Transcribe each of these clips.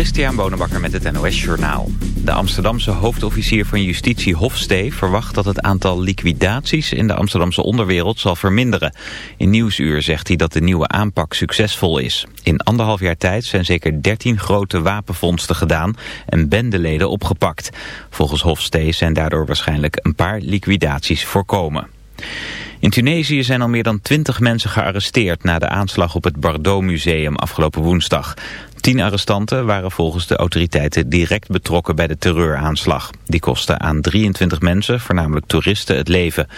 Christian Bonenbakker met het NOS Journaal. De Amsterdamse hoofdofficier van justitie Hofstee verwacht dat het aantal liquidaties in de Amsterdamse onderwereld zal verminderen. In Nieuwsuur zegt hij dat de nieuwe aanpak succesvol is. In anderhalf jaar tijd zijn zeker 13 grote wapenvondsten gedaan en bendeleden opgepakt. Volgens Hofstee zijn daardoor waarschijnlijk een paar liquidaties voorkomen. In Tunesië zijn al meer dan twintig mensen gearresteerd na de aanslag op het Bardo-museum afgelopen woensdag. Tien arrestanten waren volgens de autoriteiten direct betrokken bij de terreuraanslag. Die kostte aan 23 mensen, voornamelijk toeristen, het leven.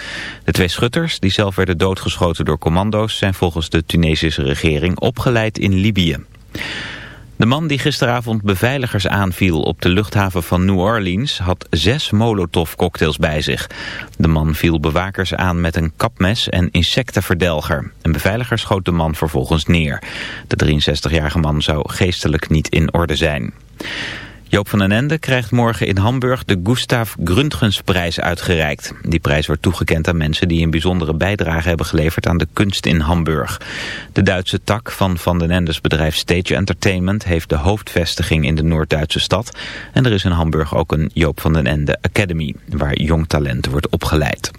De twee schutters, die zelf werden doodgeschoten door commando's, zijn volgens de Tunesische regering opgeleid in Libië. De man die gisteravond beveiligers aanviel op de luchthaven van New Orleans had zes Molotov-cocktails bij zich. De man viel bewakers aan met een kapmes en insectenverdelger. Een beveiliger schoot de man vervolgens neer. De 63-jarige man zou geestelijk niet in orde zijn. Joop van den Ende krijgt morgen in Hamburg de Gustav Gründgensprijs uitgereikt. Die prijs wordt toegekend aan mensen die een bijzondere bijdrage hebben geleverd aan de kunst in Hamburg. De Duitse tak van Van den Endes bedrijf Stage Entertainment heeft de hoofdvestiging in de Noord-Duitse stad. En er is in Hamburg ook een Joop van den Ende Academy, waar jong talent wordt opgeleid.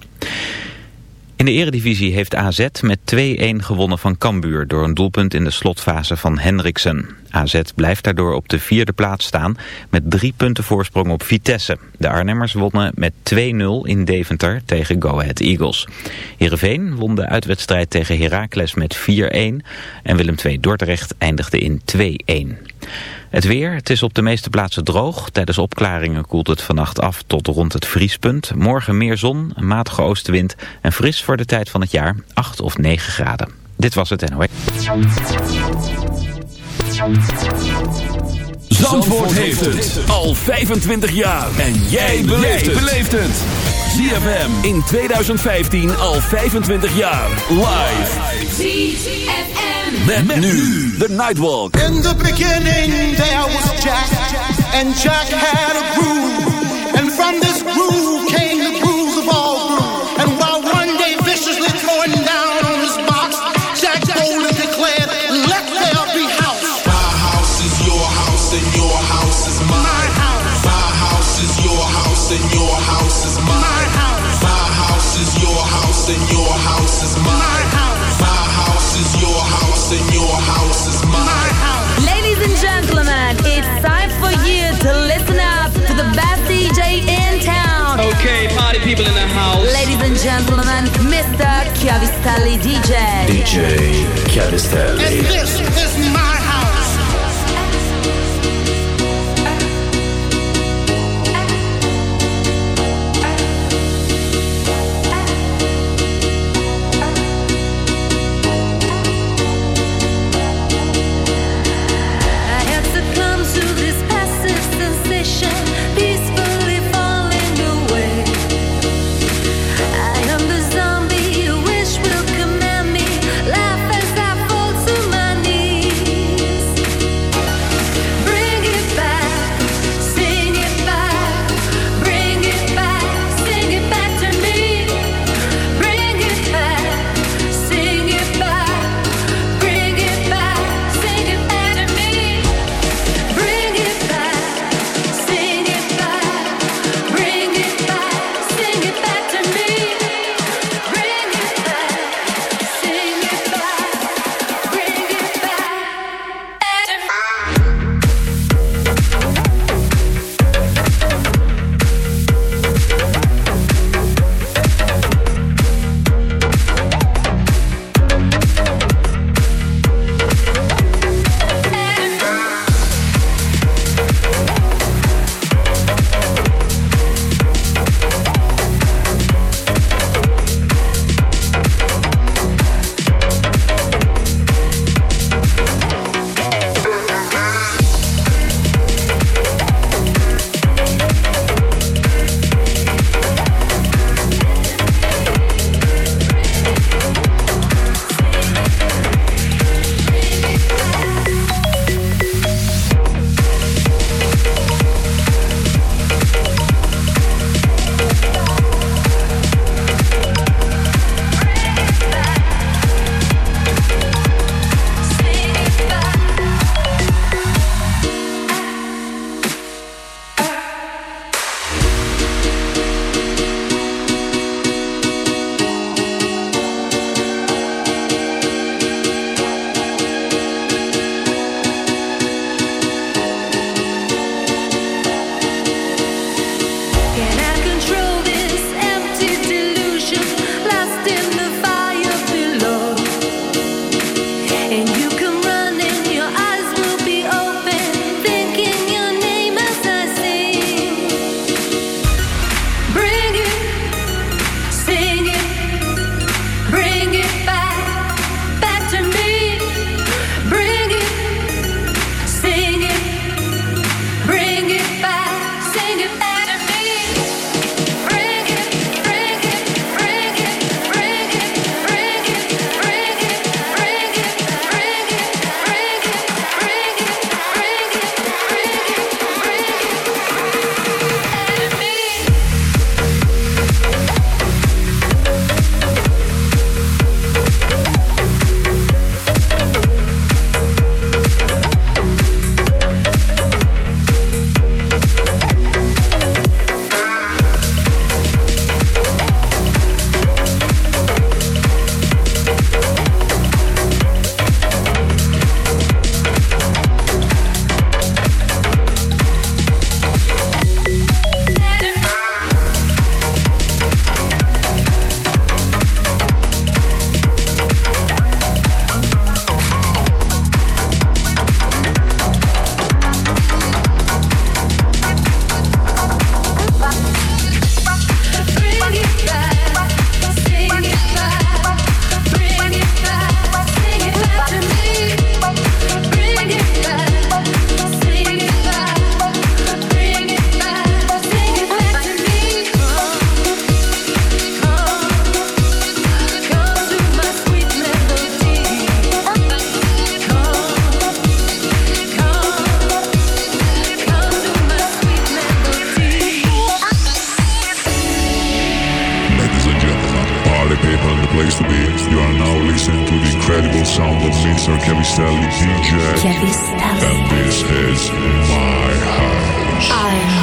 In de eredivisie heeft AZ met 2-1 gewonnen van Cambuur... door een doelpunt in de slotfase van Henriksen. AZ blijft daardoor op de vierde plaats staan... met drie punten voorsprong op Vitesse. De Arnhemmers wonnen met 2-0 in Deventer tegen Go Ahead Eagles. Heerenveen won de uitwedstrijd tegen Heracles met 4-1... en Willem II Dordrecht eindigde in 2-1. Het weer, het is op de meeste plaatsen droog. Tijdens opklaringen koelt het vannacht af tot rond het vriespunt. Morgen meer zon, een matige oostenwind en fris voor de tijd van het jaar, 8 of 9 graden. Dit was het NOE. Zandvoort heeft het al 25 jaar. En jij beleeft het. ZFM in 2015 al 25 jaar. Live. ZFM. Met, met nu de Nightwalk. In the beginning there was Jack, and Jack had a groove, and from this groove came DJ. DJ Chiavistelli. Is my house. I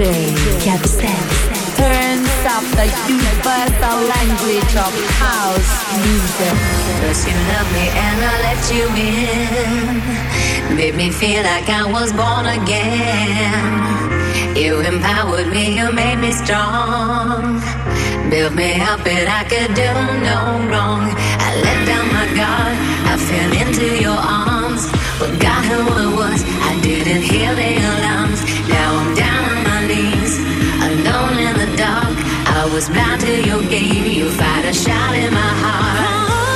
DJ Capset. Turns up the universal language of house music. First you loved me and I let you in. Made me feel like I was born again. You empowered me, you made me strong. Built me up and I could do no wrong. I let down my guard, I fell into your arms. Forgot who I was, I didn't hear the alarms. Was blind to your game, you fired a shot in my heart.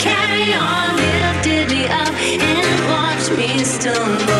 carry on, lift me up, and watch me stumble.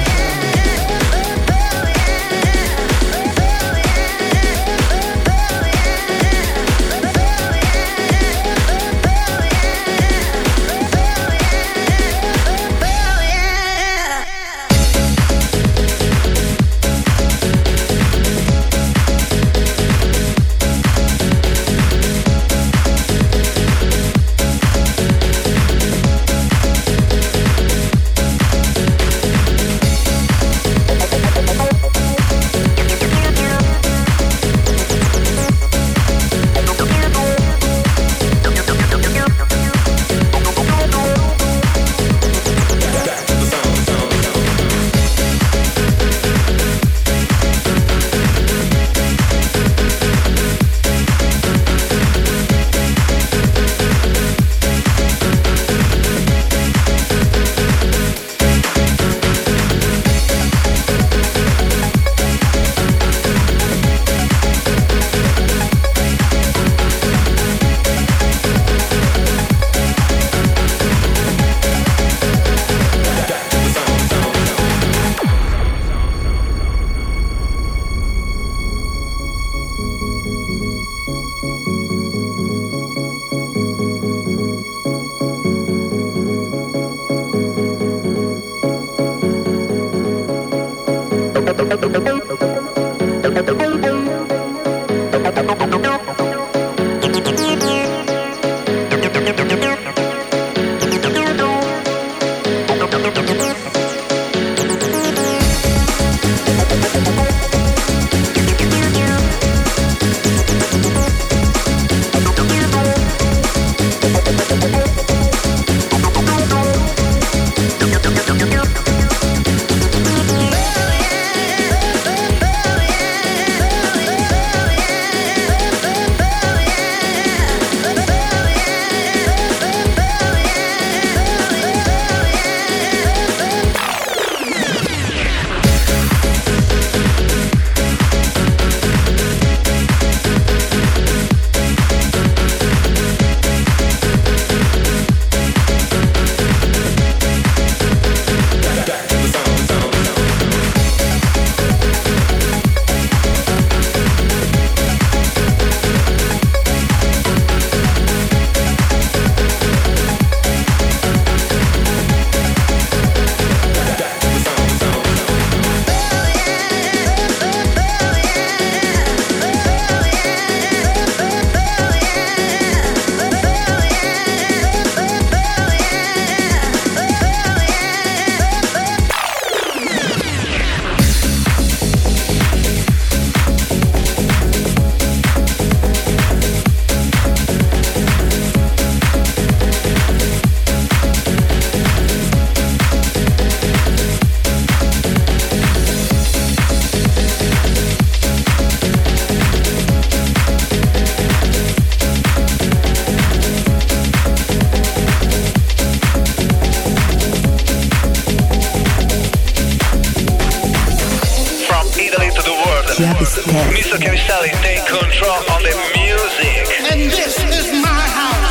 music. And this is my house.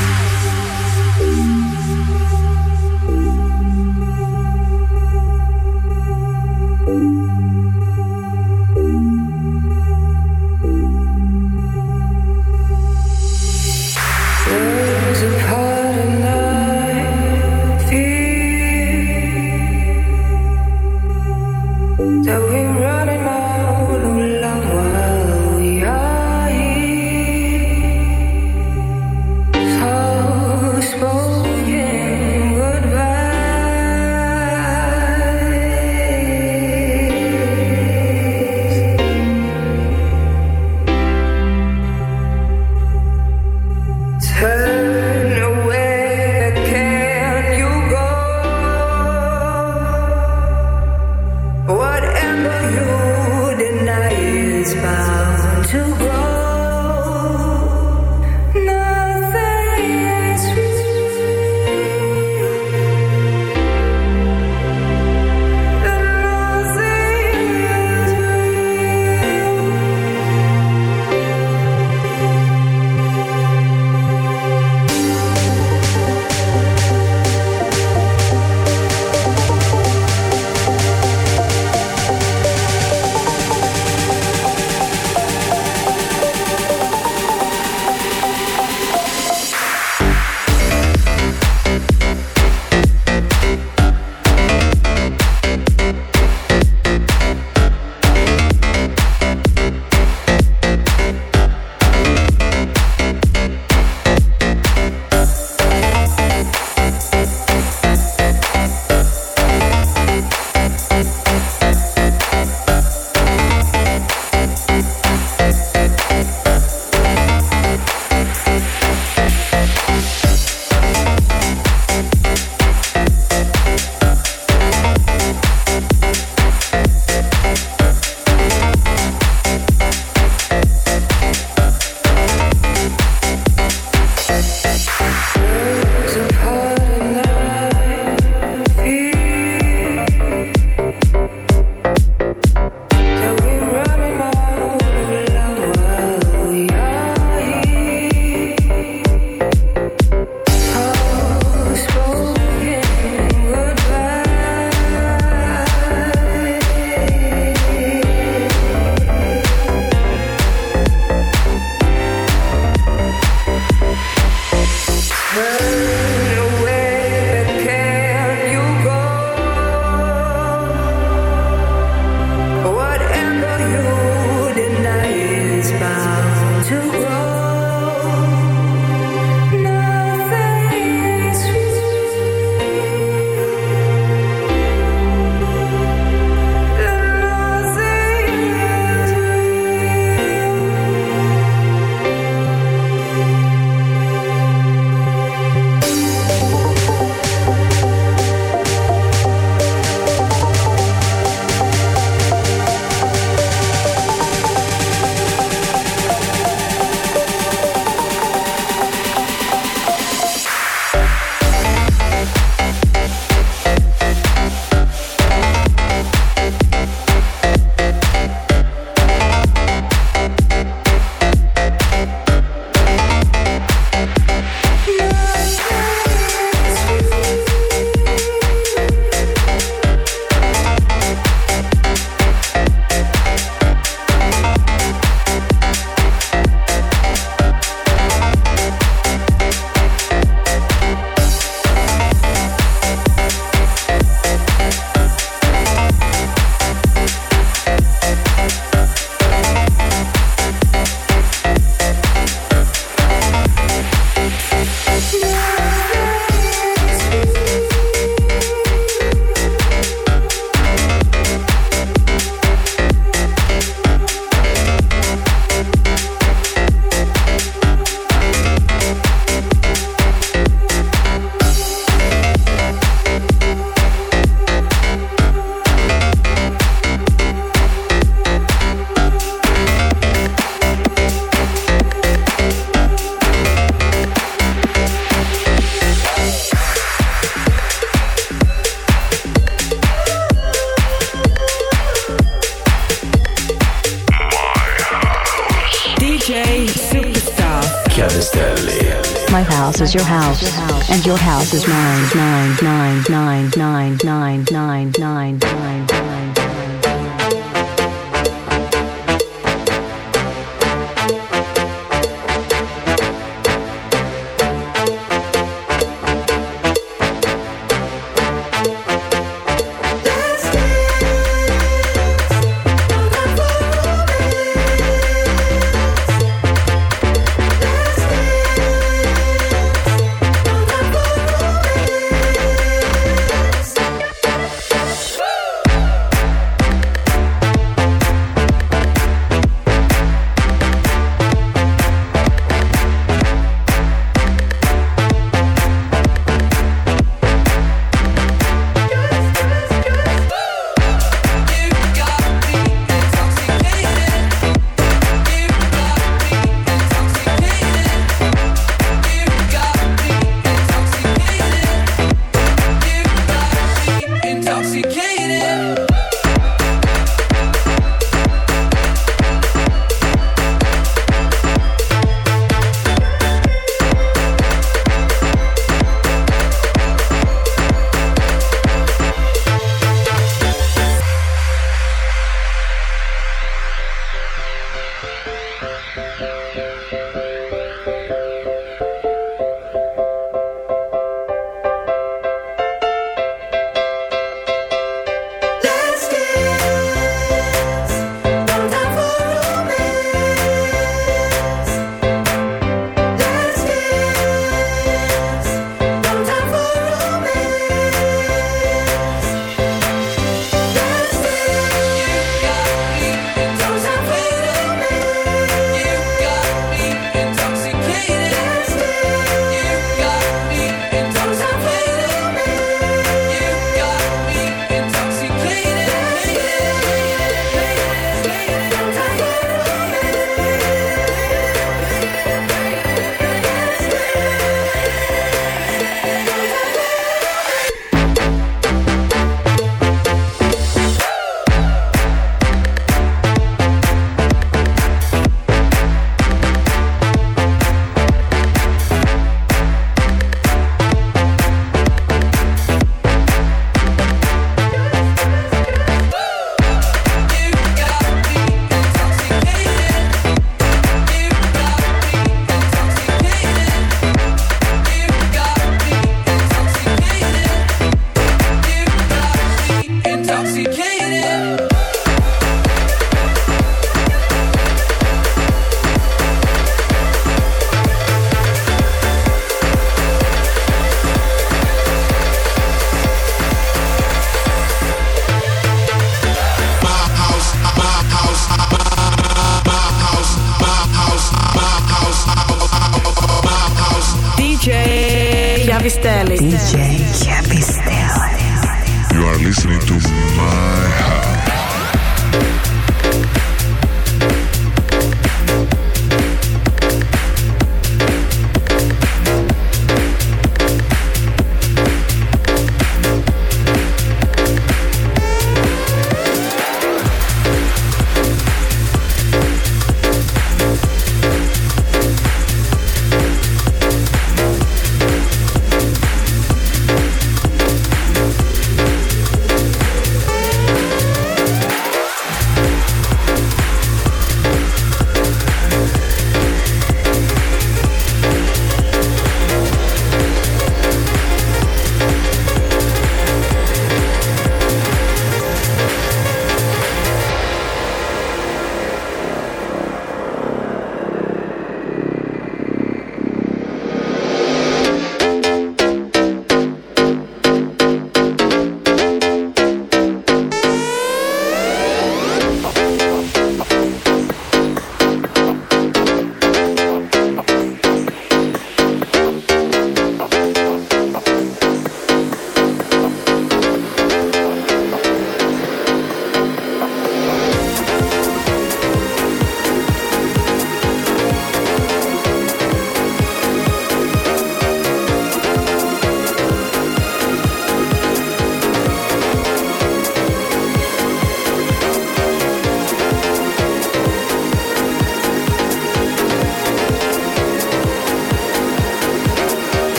Your house, and your house is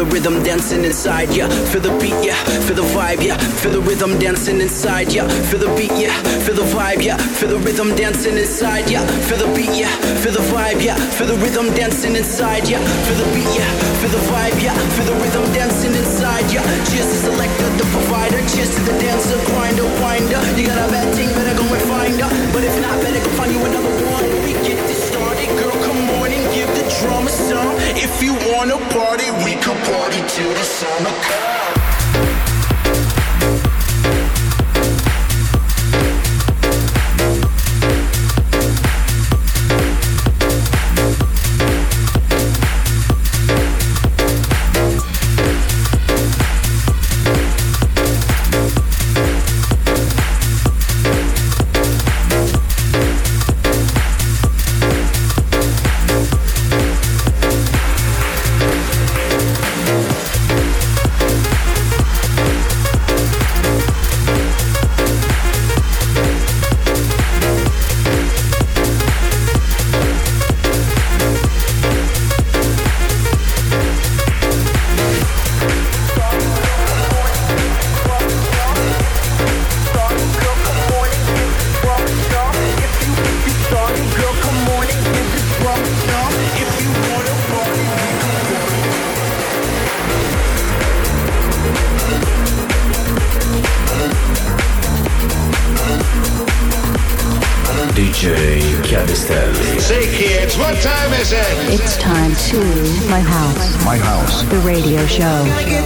the rhythm dancing inside ya. Feel the beat, yeah. Feel the vibe, yeah. Feel the rhythm dancing inside ya. Feel the beat, yeah. Feel the vibe, yeah. Feel the rhythm dancing inside ya. Feel the beat, yeah. Feel the vibe, yeah. Feel the rhythm dancing inside ya. Feel the beat, yeah. Feel the vibe, yeah. Feel the rhythm dancing inside ya. Cheers to selector, the provider. Cheers to the dancer, grinder, winder. You got a bad team, better go and find her. But if not, better go find you another one some. If you wanna party, we could party till the sun comes. show.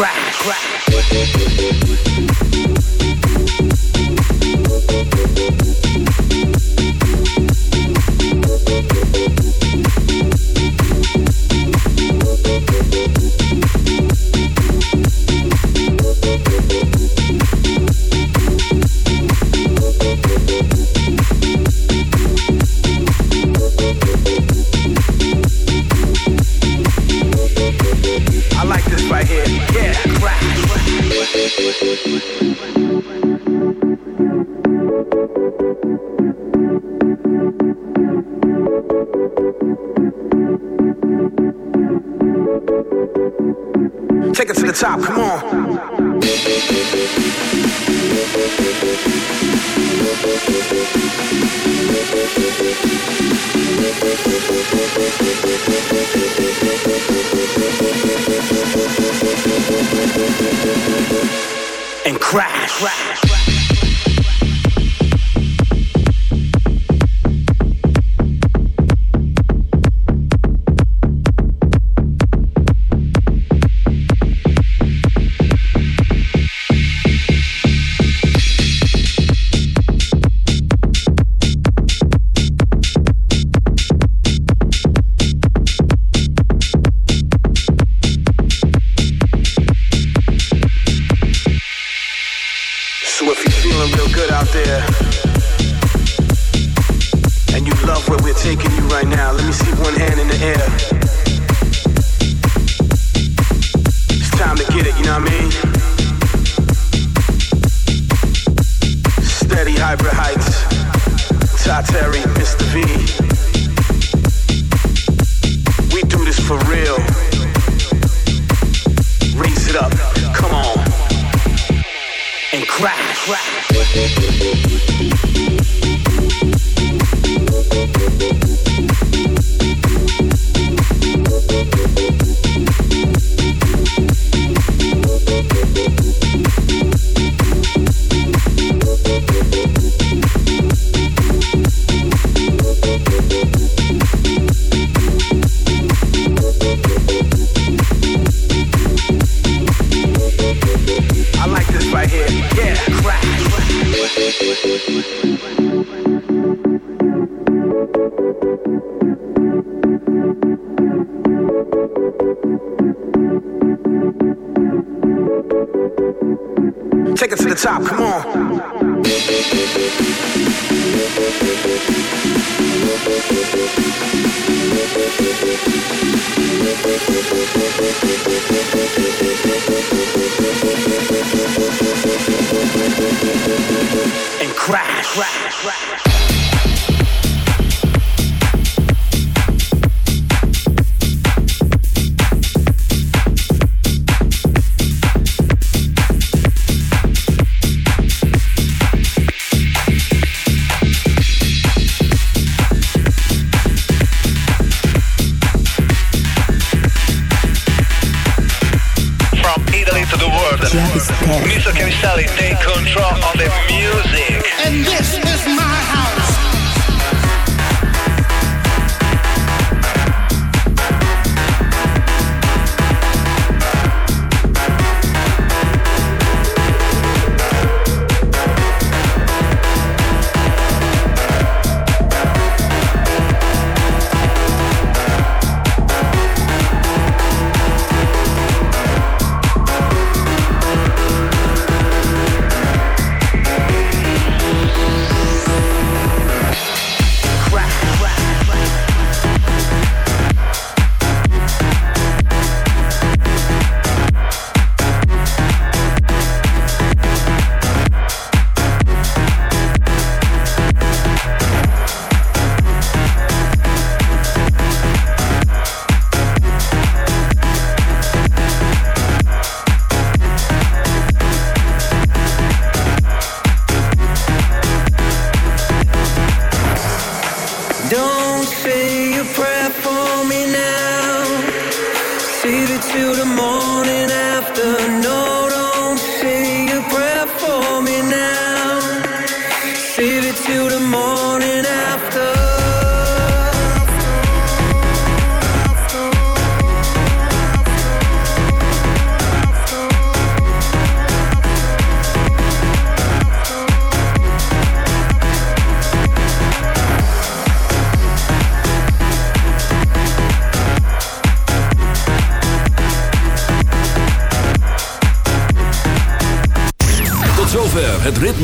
crack, crack. Terry, Mr. V.